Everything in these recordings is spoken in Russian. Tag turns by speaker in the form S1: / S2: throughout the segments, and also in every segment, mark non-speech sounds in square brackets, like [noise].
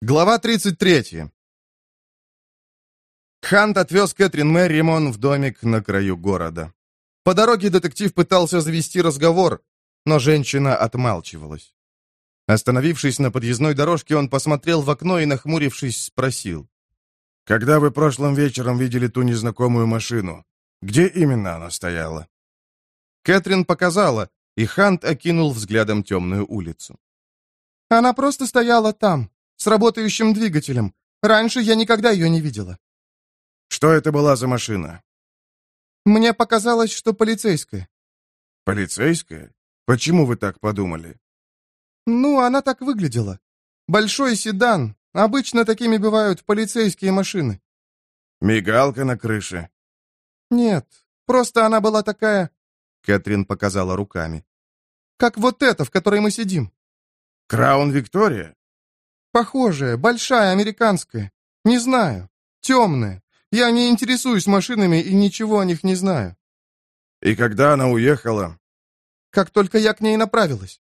S1: Глава 33. Хант отвез Кэтрин Мерримон в домик на краю города. По дороге детектив пытался завести разговор, но женщина отмалчивалась. Остановившись на подъездной дорожке, он посмотрел в окно и, нахмурившись, спросил.
S2: «Когда вы прошлым вечером видели ту незнакомую машину, где именно она стояла?»
S1: Кэтрин показала, и Хант окинул взглядом темную улицу.
S3: «Она просто стояла там, с работающим двигателем. Раньше я никогда ее не видела».
S2: «Что это была за машина?»
S3: «Мне показалось, что полицейская».
S2: «Полицейская? Почему вы так подумали?»
S3: «Ну, она так выглядела. Большой седан. Обычно такими бывают полицейские машины».
S2: «Мигалка на крыше?»
S3: «Нет, просто она была такая...»
S1: Кэтрин показала руками.
S3: «Как вот эта, в которой мы сидим».
S2: «Краун Виктория?»
S3: Похожая, большая, американская. Не знаю. Темная. Я не интересуюсь машинами и ничего о них не знаю.
S2: И когда она уехала?
S3: Как только я к ней направилась.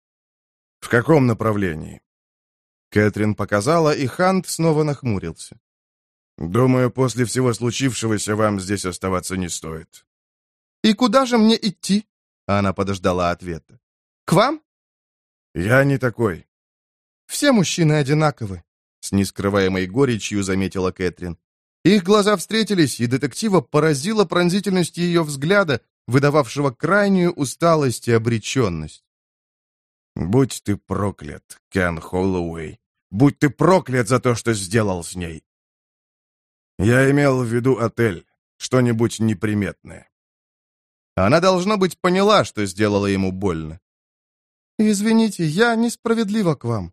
S2: В каком направлении?
S1: Кэтрин показала, и Хант снова нахмурился.
S2: «Думаю, после всего случившегося вам здесь оставаться не стоит».
S3: «И куда же мне идти?»
S1: Она подождала ответа.
S3: «К вам?»
S2: «Я не такой.
S3: Все мужчины одинаковы», —
S1: с нескрываемой горечью заметила Кэтрин. Их глаза встретились, и детектива поразила пронзительность ее взгляда, выдававшего крайнюю усталость и обреченность.
S2: «Будь ты проклят, Кен Холлоуэй! Будь ты проклят за то, что сделал с ней!» «Я имел в виду отель, что-нибудь неприметное».
S1: Она, должно быть, поняла, что сделала ему больно.
S3: «Извините, я несправедлива к вам.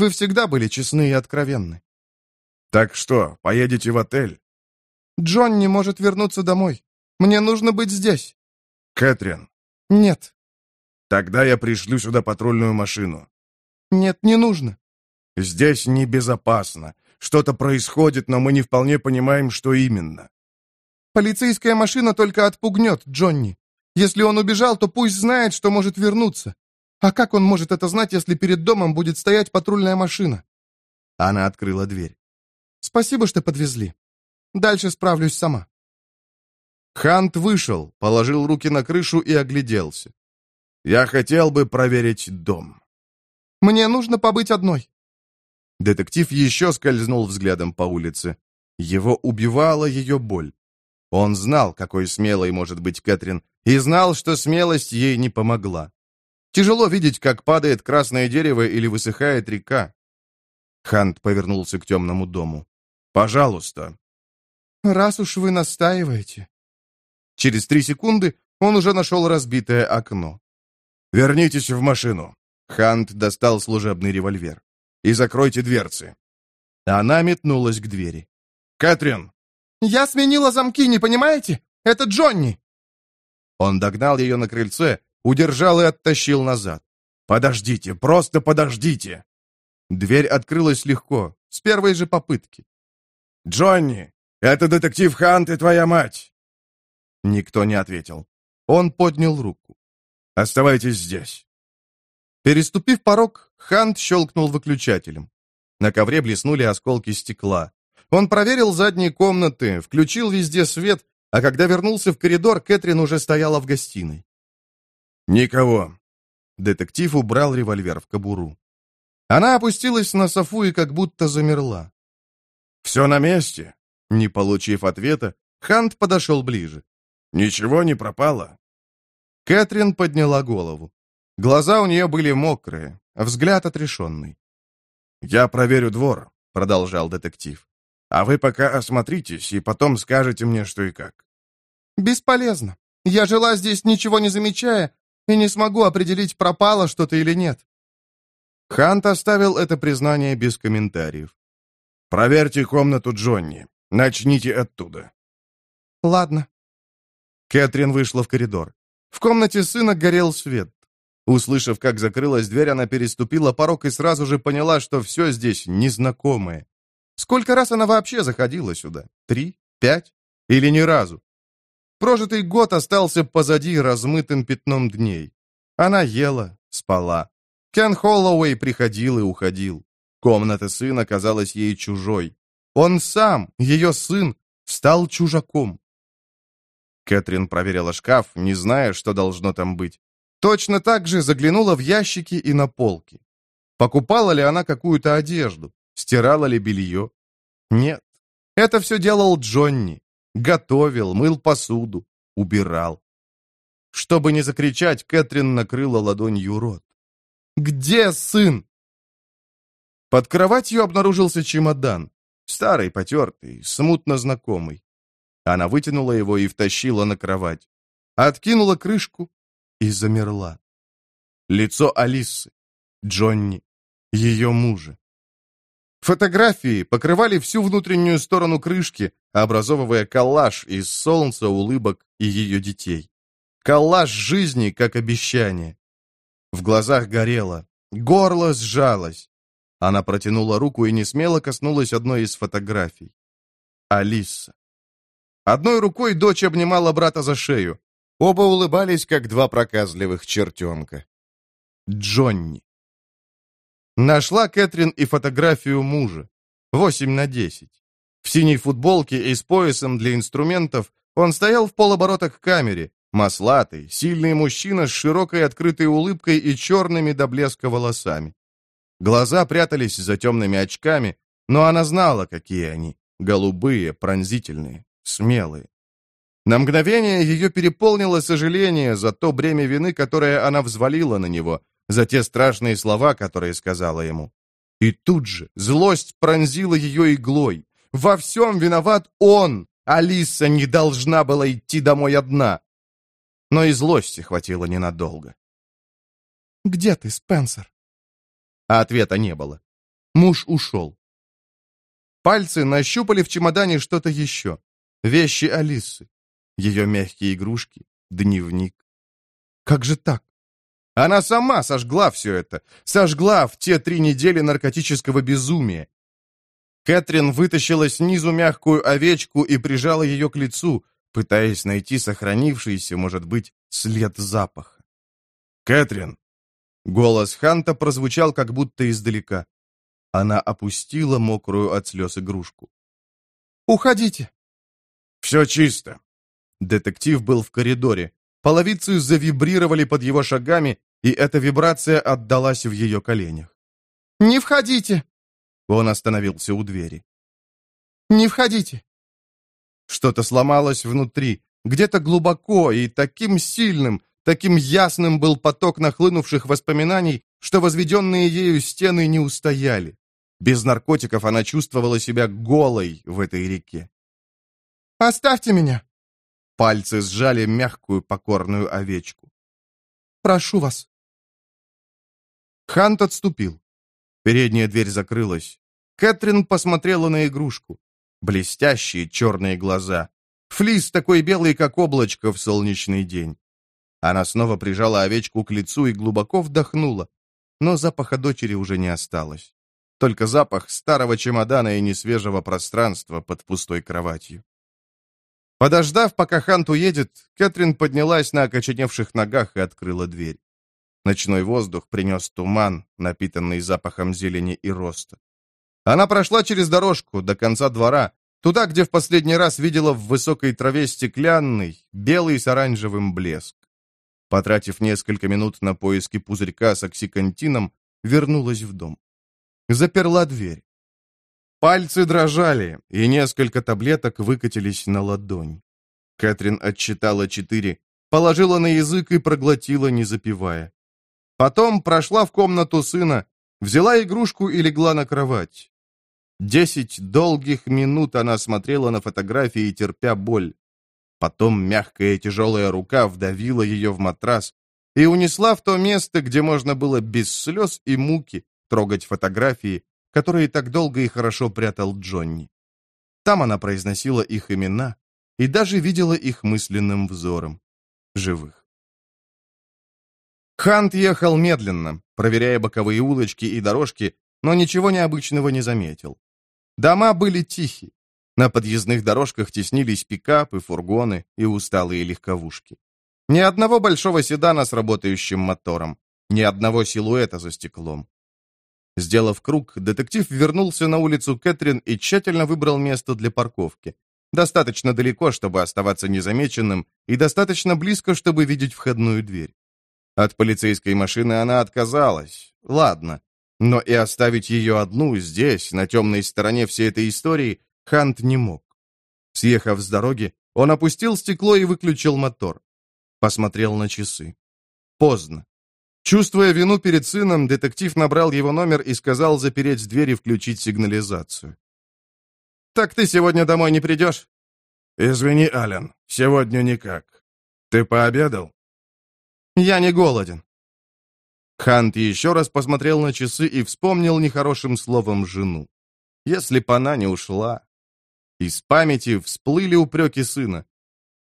S3: Вы всегда были честны и откровенны».
S2: «Так что, поедете в отель?»
S3: «Джон не может вернуться домой. Мне нужно быть здесь».
S2: «Кэтрин».
S3: «Нет».
S2: «Тогда я пришлю сюда патрульную машину».
S3: «Нет, не нужно».
S2: «Здесь небезопасно. Что-то происходит, но мы не вполне понимаем, что именно».
S3: «Полицейская машина только отпугнет Джонни. Если он убежал, то пусть знает, что может вернуться. А как он может это знать, если перед домом будет стоять патрульная машина?
S1: Она открыла дверь.
S3: Спасибо, что подвезли. Дальше справлюсь сама.
S1: Хант вышел, положил руки на крышу и огляделся. Я хотел бы проверить дом.
S3: Мне нужно побыть одной.
S1: Детектив еще скользнул взглядом по улице. Его убивала ее боль. Он знал, какой смелой может быть Кэтрин, и знал, что смелость ей не помогла. Тяжело видеть, как падает красное дерево или высыхает река. Хант повернулся к темному дому. «Пожалуйста».
S3: «Раз уж вы настаиваете».
S1: Через три секунды он уже нашел разбитое окно.
S2: «Вернитесь в машину».
S1: Хант достал служебный револьвер. «И закройте дверцы». Она метнулась к двери.
S2: «Кэтрин!»
S3: «Я сменила замки, не понимаете? Это Джонни!»
S1: Он догнал ее на крыльце Удержал и оттащил назад.
S2: «Подождите, просто подождите!»
S1: Дверь открылась легко, с первой же попытки.
S2: «Джонни, это детектив Хант и твоя мать!»
S1: Никто не ответил. Он поднял руку.
S2: «Оставайтесь здесь».
S1: Переступив порог, Хант щелкнул выключателем. На ковре блеснули осколки стекла. Он проверил задние комнаты, включил везде свет, а когда вернулся в коридор, Кэтрин уже стояла в гостиной.
S2: «Никого».
S1: Детектив убрал револьвер в кобуру. Она опустилась на софу и как будто замерла.
S2: «Все на месте?»
S1: Не получив ответа, Хант подошел ближе.
S2: «Ничего не пропало?»
S1: Кэтрин подняла голову. Глаза у нее были мокрые, а взгляд отрешенный.
S2: «Я проверю двор», — продолжал детектив. «А вы пока осмотритесь и потом скажете мне, что и как».
S3: «Бесполезно. Я жила здесь, ничего не замечая, и не смогу определить, пропало что-то или нет».
S1: Хант оставил это признание без комментариев.
S2: «Проверьте комнату Джонни. Начните оттуда».
S3: «Ладно».
S1: Кэтрин вышла в коридор. В комнате сына горел свет. Услышав, как закрылась дверь, она переступила порог и сразу же поняла, что все здесь незнакомое. Сколько раз она вообще заходила сюда? Три? Пять? Или ни разу? Прожитый год остался позади размытым пятном дней. Она ела, спала. Кен Холлоуэй приходил и уходил. Комната сына казалась ей чужой. Он сам, ее сын, стал чужаком. Кэтрин проверила шкаф, не зная, что должно там быть. Точно так же заглянула в ящики и на полки. Покупала ли она какую-то одежду? Стирала ли белье? Нет. Это все делал Джонни. Готовил, мыл посуду, убирал. Чтобы не закричать, Кэтрин накрыла ладонью рот. «Где сын?» Под кроватью обнаружился чемодан. Старый, потертый, смутно знакомый. Она вытянула его и втащила на кровать. Откинула крышку и замерла. Лицо Алисы, Джонни, ее мужа. Фотографии покрывали всю внутреннюю сторону крышки, образовывая коллаж из солнца, улыбок и ее детей. Коллаж жизни, как обещание. В глазах горело, горло сжалось. Она протянула руку и несмело коснулась одной из фотографий. Алиса. Одной рукой дочь обнимала брата за шею. Оба улыбались, как два проказливых чертенка. Джонни. Нашла Кэтрин и фотографию мужа. Восемь на десять. В синей футболке и с поясом для инструментов он стоял в полоборота к камере, маслатый, сильный мужчина с широкой открытой улыбкой и черными до блеска волосами. Глаза прятались за темными очками, но она знала, какие они. Голубые, пронзительные, смелые. На мгновение ее переполнило сожаление за то бремя вины, которое она взвалила на него, за те страшные слова, которые сказала ему. И тут же злость пронзила ее иглой. Во всем виноват он! Алиса не должна была идти домой одна. Но и злости хватило ненадолго.
S3: «Где ты, Спенсер?»
S1: А ответа не было. Муж ушел. Пальцы нащупали в чемодане что-то еще. Вещи Алисы. Ее мягкие игрушки, дневник. Как же так? Она сама сожгла все это. Сожгла в те три недели наркотического безумия. Кэтрин вытащила снизу мягкую овечку и прижала ее к лицу, пытаясь найти сохранившийся, может быть, след запаха. «Кэтрин!» Голос Ханта прозвучал как будто издалека. Она опустила мокрую от слез игрушку.
S3: «Уходите!»
S1: «Все чисто!» Детектив был в коридоре. Половицы завибрировали под его шагами, и эта вибрация отдалась в ее коленях.
S3: «Не входите!»
S1: Он остановился у двери.
S3: «Не входите!»
S1: Что-то сломалось внутри, где-то глубоко и таким сильным, таким ясным был поток нахлынувших воспоминаний, что возведенные ею стены не устояли. Без наркотиков она чувствовала себя голой в этой реке.
S3: «Оставьте меня!»
S1: Пальцы сжали мягкую покорную овечку.
S3: «Прошу вас!»
S1: Хант отступил. Передняя дверь закрылась. Кэтрин посмотрела на игрушку. Блестящие черные глаза. Флис такой белый, как облачко в солнечный день. Она снова прижала овечку к лицу и глубоко вдохнула, но запаха дочери уже не осталось только запах старого чемодана и несвежего пространства под пустой кроватью. Подождав, пока Хант уедет, Кэтрин поднялась на окоченевших ногах и открыла дверь. Ночной воздух принес туман, напитанный запахом зелени и роста. Она прошла через дорожку до конца двора, туда, где в последний раз видела в высокой траве стеклянный, белый с оранжевым блеск. Потратив несколько минут на поиски пузырька с оксикантином, вернулась в дом заперла дверь. Пальцы дрожали, и несколько таблеток выкатились на ладонь. Кэтрин отчитала четыре, положила на язык и проглотила, не запивая. Потом прошла в комнату сына, взяла игрушку и легла на кровать. Десять долгих минут она смотрела на фотографии, терпя боль. Потом мягкая тяжелая рука вдавила ее в матрас и унесла в то место, где можно было без слез и муки трогать фотографии, которые так долго и хорошо прятал Джонни. Там она произносила их имена и даже видела их мысленным взором. Живых. Хант ехал медленно, проверяя боковые улочки и дорожки, но ничего необычного не заметил. Дома были тихи. На подъездных дорожках теснились пикапы, фургоны и усталые легковушки. Ни одного большого седана с работающим мотором, ни одного силуэта за стеклом. Сделав круг, детектив вернулся на улицу Кэтрин и тщательно выбрал место для парковки. Достаточно далеко, чтобы оставаться незамеченным, и достаточно близко, чтобы видеть входную дверь. От полицейской машины она отказалась. Ладно. Но и оставить ее одну здесь, на темной стороне всей этой истории, Хант не мог. Съехав с дороги, он опустил стекло и выключил мотор. Посмотрел на часы. Поздно. Чувствуя вину перед сыном, детектив набрал его номер и сказал запереть дверь и включить сигнализацию. «Так ты сегодня домой не придешь?»
S2: «Извини, Ален, сегодня никак. Ты пообедал?»
S1: «Я не голоден». Хант еще раз посмотрел на часы и вспомнил нехорошим словом жену. Если б она не ушла. Из памяти всплыли упреки сына.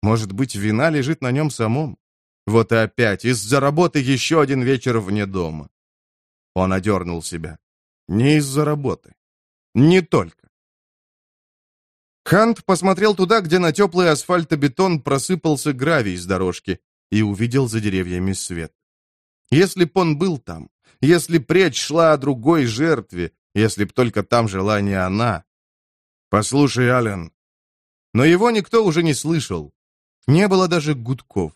S1: Может быть, вина лежит на нем самом? Вот и опять, из-за работы еще один вечер вне дома. Он одернул себя. Не из-за работы. Не только. Хант посмотрел туда, где на теплый асфальтобетон просыпался гравий с дорожки, и увидел за деревьями свет. Если б он был там, если б речь шла о другой жертве, если б только там жила не она. «Послушай, Ален». Но его никто уже не слышал. Не было даже гудков.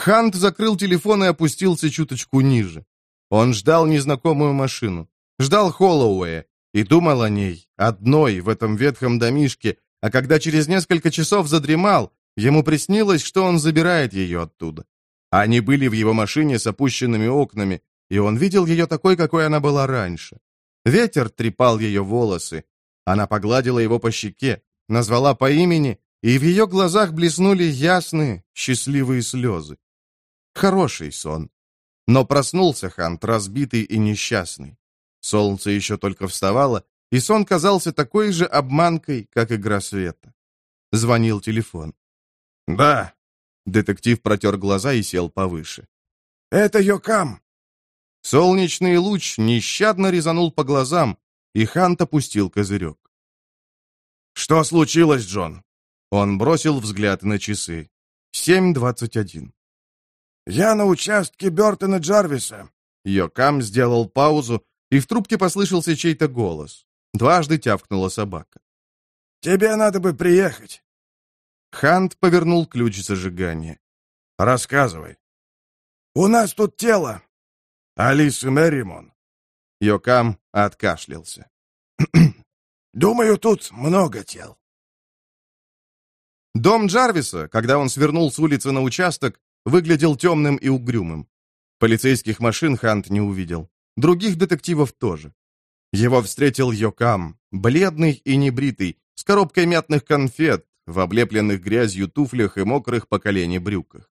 S1: Хант закрыл телефон и опустился чуточку ниже. Он ждал незнакомую машину, ждал Холлоуэя и думал о ней, одной в этом ветхом домишке, а когда через несколько часов задремал, ему приснилось, что он забирает ее оттуда. Они были в его машине с опущенными окнами, и он видел ее такой, какой она была раньше. Ветер трепал ее волосы. Она погладила его по щеке, назвала по имени, и в ее глазах блеснули ясные, счастливые слезы. Хороший сон. Но проснулся Хант, разбитый и несчастный. Солнце еще только вставало, и сон казался такой же обманкой, как игра света. Звонил телефон.
S2: «Да».
S1: Детектив протер глаза и сел повыше.
S2: «Это Йокам».
S1: Солнечный луч нещадно резанул по глазам, и Хант опустил козырек.
S2: «Что случилось, Джон?»
S1: Он бросил взгляд на часы. Семь двадцать один.
S2: «Я на участке Бертона Джарвиса».
S1: Йокам сделал паузу, и в трубке послышался чей-то голос. Дважды тявкнула собака.
S2: «Тебе надо бы приехать».
S1: Хант повернул ключ зажигания.
S2: «Рассказывай». «У нас тут тело. Алисы Мерримон».
S1: Йокам откашлялся. [clears throat]
S2: «Думаю, тут много тел».
S1: Дом Джарвиса, когда он свернул с улицы на участок, выглядел темным и угрюмым. Полицейских машин Хант не увидел. Других детективов тоже. Его встретил Йокам, бледный и небритый, с коробкой мятных конфет, в облепленных грязью туфлях и мокрых по колени брюках.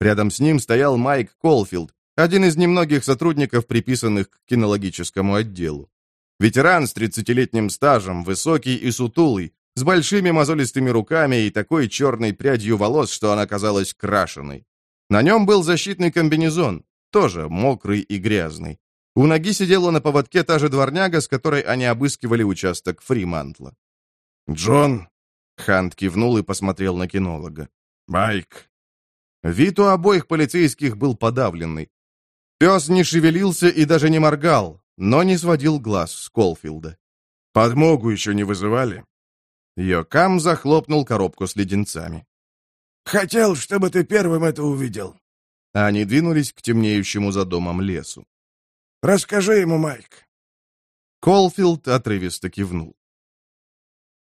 S1: Рядом с ним стоял Майк Колфилд, один из немногих сотрудников, приписанных к кинологическому отделу. Ветеран с 30-летним стажем, высокий и сутулый, с большими мозолистыми руками и такой черной прядью волос, что она казалась крашеной. На нем был защитный комбинезон, тоже мокрый и грязный. У ноги сидела на поводке та же дворняга, с которой они обыскивали участок Фримантла.
S2: «Джон!»
S1: — Хант кивнул и посмотрел на кинолога.
S2: «Майк!»
S1: Вид у обоих полицейских был подавленный. Пес не шевелился и даже не моргал, но не сводил глаз с Колфилда.
S2: «Подмогу еще не вызывали?»
S1: Йокам захлопнул коробку с леденцами.
S2: Хотел, чтобы ты первым это увидел».
S1: Они двинулись к темнеющему за домом лесу.
S2: «Расскажи ему, Майк».
S1: Колфилд отрывисто кивнул.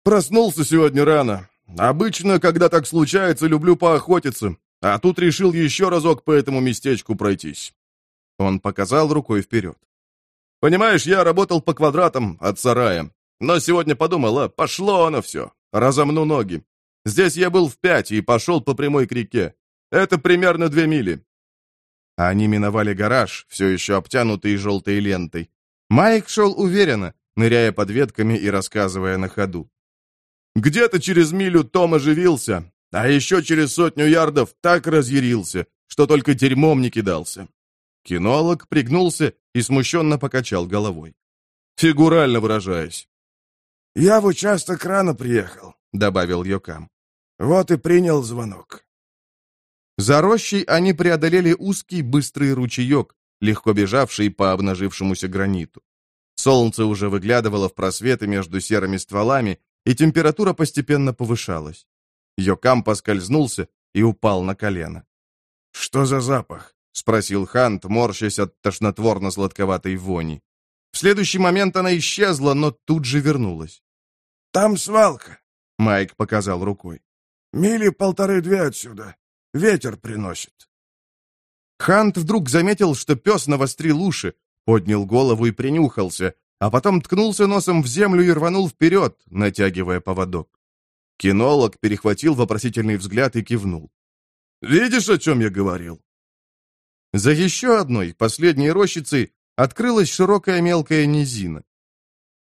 S3: «Проснулся сегодня рано. Обычно, когда так случается, люблю поохотиться, а тут решил еще разок по этому местечку пройтись».
S1: Он показал рукой вперед.
S3: «Понимаешь, я работал по квадратам от сарая, но сегодня подумал, а пошло оно все, разомну ноги. Здесь я был в пять и пошел по прямой к реке. Это примерно две мили».
S1: Они миновали гараж, все еще обтянутый желтой лентой. Майк шел уверенно, ныряя под ветками и рассказывая на ходу.
S3: «Где-то через милю Том оживился, а еще через сотню ярдов так разъярился, что только дерьмом не кидался».
S1: Кинолог пригнулся и смущенно покачал головой.
S3: «Фигурально выражаясь».
S2: «Я в участок рано приехал», — добавил Йокам. «Вот и принял звонок».
S1: За рощей они преодолели узкий быстрый ручеек, легко бежавший по обнажившемуся граниту. Солнце уже выглядывало в просветы между серыми стволами, и температура постепенно повышалась. Йокам поскользнулся и упал на колено.
S2: «Что за запах?»
S1: — спросил Хант, морщась от тошнотворно-сладковатой вони. В следующий момент она исчезла, но тут же вернулась.
S2: «Там свалка», —
S1: Майк показал рукой.
S2: «Мили полторы-две отсюда. Ветер приносит».
S1: Хант вдруг заметил, что пес навострил уши, поднял голову и принюхался, а потом ткнулся носом в землю и рванул вперед, натягивая поводок. Кинолог перехватил вопросительный взгляд и кивнул.
S3: «Видишь, о чем я говорил?»
S1: За еще одной, последней рощицей, открылась широкая мелкая низина.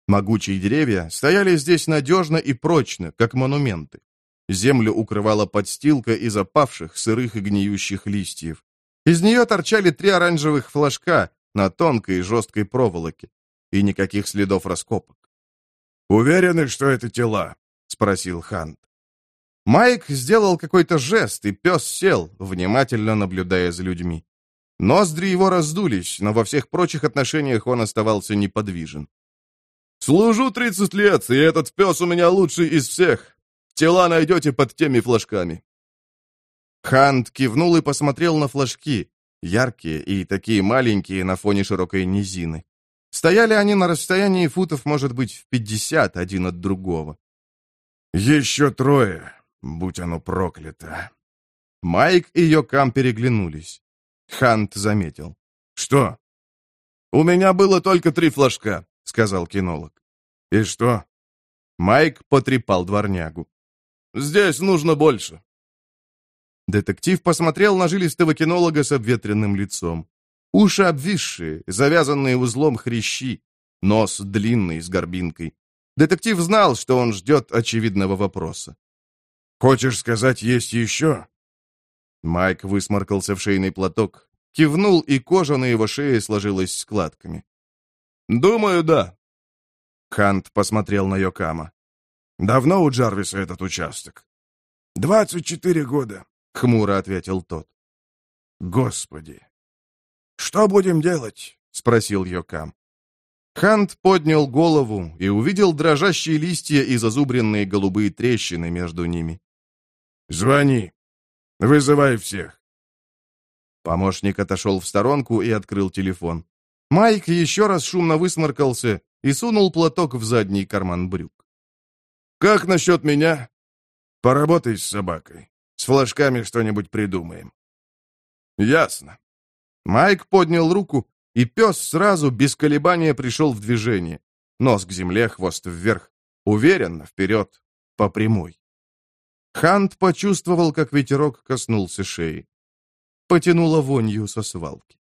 S1: Могучие деревья стояли здесь надежно и прочно, как монументы. Землю укрывала подстилка из опавших, сырых и гниющих листьев. Из нее торчали три оранжевых флажка на тонкой и жесткой проволоке. И никаких следов раскопок.
S2: «Уверены, что это тела?»
S1: — спросил Хант. Майк сделал какой-то жест, и пес сел, внимательно наблюдая за людьми. Ноздри его раздулись, но во всех прочих отношениях он оставался неподвижен.
S3: «Служу 30 лет, и этот пес у меня лучший из всех. Тела найдете под теми флажками».
S1: Хант кивнул и посмотрел на флажки, яркие и такие маленькие на фоне широкой низины. Стояли они на расстоянии футов, может быть, в пятьдесят один от другого.
S2: «Еще трое, будь оно проклято!»
S1: Майк и Йокам переглянулись. Хант заметил.
S2: «Что?»
S3: «У меня было только три флажка», — сказал кинолог.
S2: «И что?»
S1: Майк потрепал дворнягу.
S3: «Здесь нужно больше».
S1: Детектив посмотрел на жилистого кинолога с обветренным лицом. Уши обвисшие, завязанные узлом хрящи, нос длинный, с горбинкой. Детектив знал, что он ждет очевидного вопроса.
S2: «Хочешь сказать, есть еще?»
S1: Майк высморкался в шейный платок, кивнул, и кожа на его шее сложилась складками.
S3: «Думаю, да».
S1: Хант посмотрел на Йокама.
S2: «Давно у Джарвиса этот участок?» «Двадцать четыре года», —
S1: хмуро ответил тот.
S2: «Господи!» «Что будем делать?»
S1: — спросил Йокам. Хант поднял голову и увидел дрожащие листья и зазубренные голубые трещины между ними.
S2: «Звони. Вызывай всех».
S1: Помощник отошел в сторонку и открыл телефон. Майк еще раз шумно высморкался и сунул платок в задний карман брюк.
S3: «Как насчет меня?»
S2: «Поработай с собакой. С флажками что-нибудь придумаем».
S3: «Ясно».
S1: Майк поднял руку, и пес сразу, без колебания, пришел в движение. Нос к земле, хвост вверх. Уверенно, вперед, по прямой. Хант почувствовал, как ветерок коснулся шеи. Потянуло вонью со свалки.